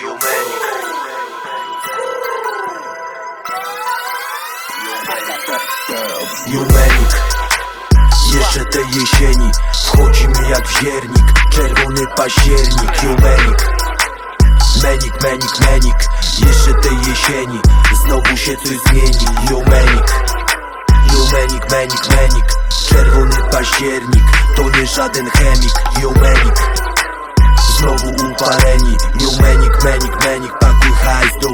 Jumenik Jumenik Jeszcze tej jesieni Wchodzimy jak wziernik Czerwony październik. Jumenik Menik, menik, menik Jeszcze tej jesieni Znowu się coś zmieni. Jumenik Jumenik, menik, menik Czerwony październik To nie żaden chemik. Jumenik Znowu upareni Jumenik,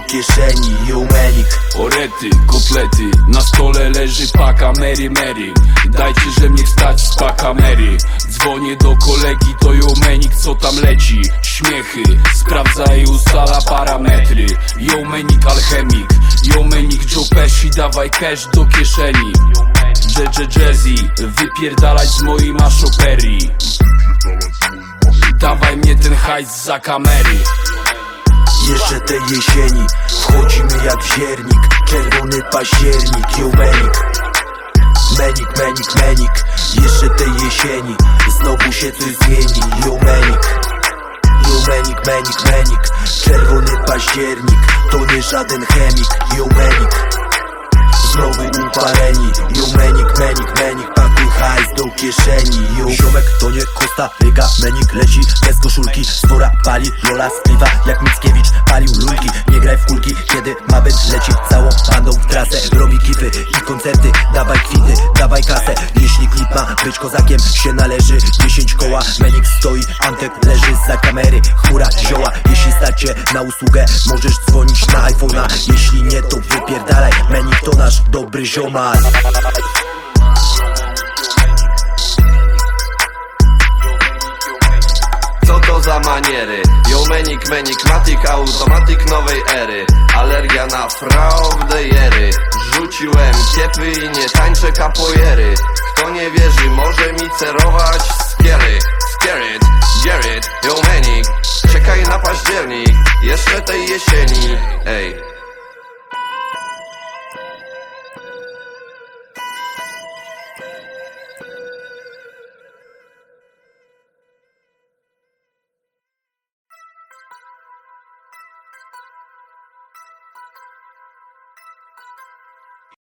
kieszeni Jumenik Orety, kotlety, na stole leży paka Mary Mary. Dajcie, że mnie wstać z paka Mary Dzwonię do kolegi, to Jomenik, co tam leci? Śmiechy, sprawdza i ustala parametry. Jomenik alchemik, Jomenik Joe Pesci Dawaj cash do kieszeni. JJ Jazzy, wypierdalać z mojej maszoperii Dawaj mnie ten hajs za kamery Jeszcze tej jesieni Wchodzimy jak wziernik Czerwony październik Jumenik Menik, menik, menik. Jeszcze tej jesieni Znowu się coś zmieni. Jumenik Jumenik, menik, menik. Czerwony październik To nie żaden chemik. Jumenik Znowu upareni. Jumenik, menik, menik. Pakuj hajs do kieszeni. Ju- Ziomek to nie Kosta Ryga, Menik leci bez koszulki Spora pali, Lola skliwa jak Mickiewicz Palił lulki, nie graj w kulki Kiedy ma być leci całą bandą w trasę. Robi kipy i koncerty, dawaj kwity, dawaj kasę. Jeśli klip ma być kozakiem, się należy. 10 koła, Menik stoi, Antek leży za kamery. Chmura zioła, jeśli stacie na usługę Możesz dzwonić na iPhone'a. Jeśli nie to wypierdalaj, Menik to nasz dobry ziomal bariery. Jomenik, menik, matik, automatik nowej ery. Alergia na fraudejery Rzuciłem kiepy i nie tańczę kapojery. Kto nie wierzy, może mi cerować skiery. Scared, Jared, Jomenik Czekaj na październik, jeszcze tej jesieni. Ej.